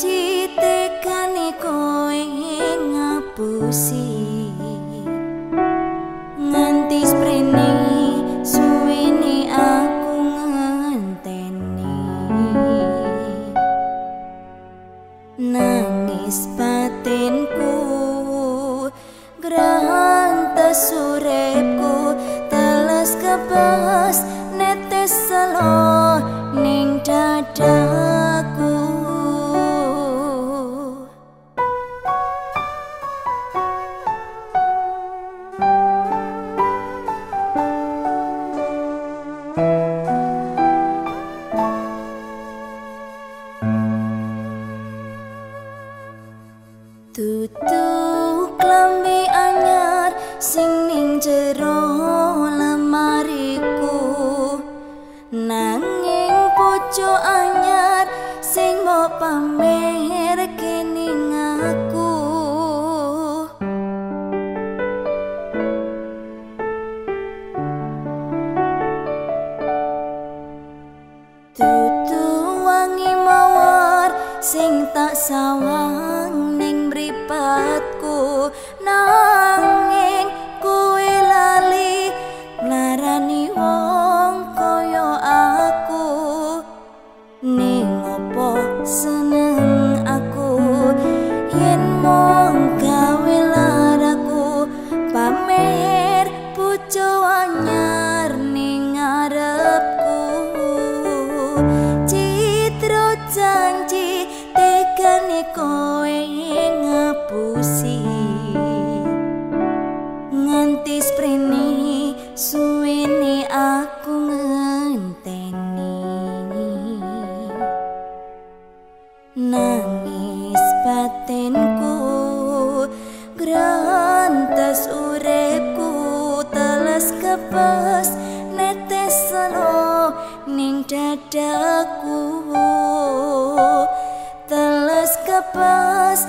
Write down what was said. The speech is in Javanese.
citekani koe ngapusi. Nganti sprene suwene aku ngenteni. Nangis batinku grahanta surepku telas kebas netes selo ning dadah sing ning jero lemariku Nanging pucuk anyar sing mau pamer kening aku Tutu wangi mawar sing tak sawang ning mripatku. Nanging aku ngenteni. Nangis batinku grantes uripku teles kepes netes selo ning dadaku. Teles kepes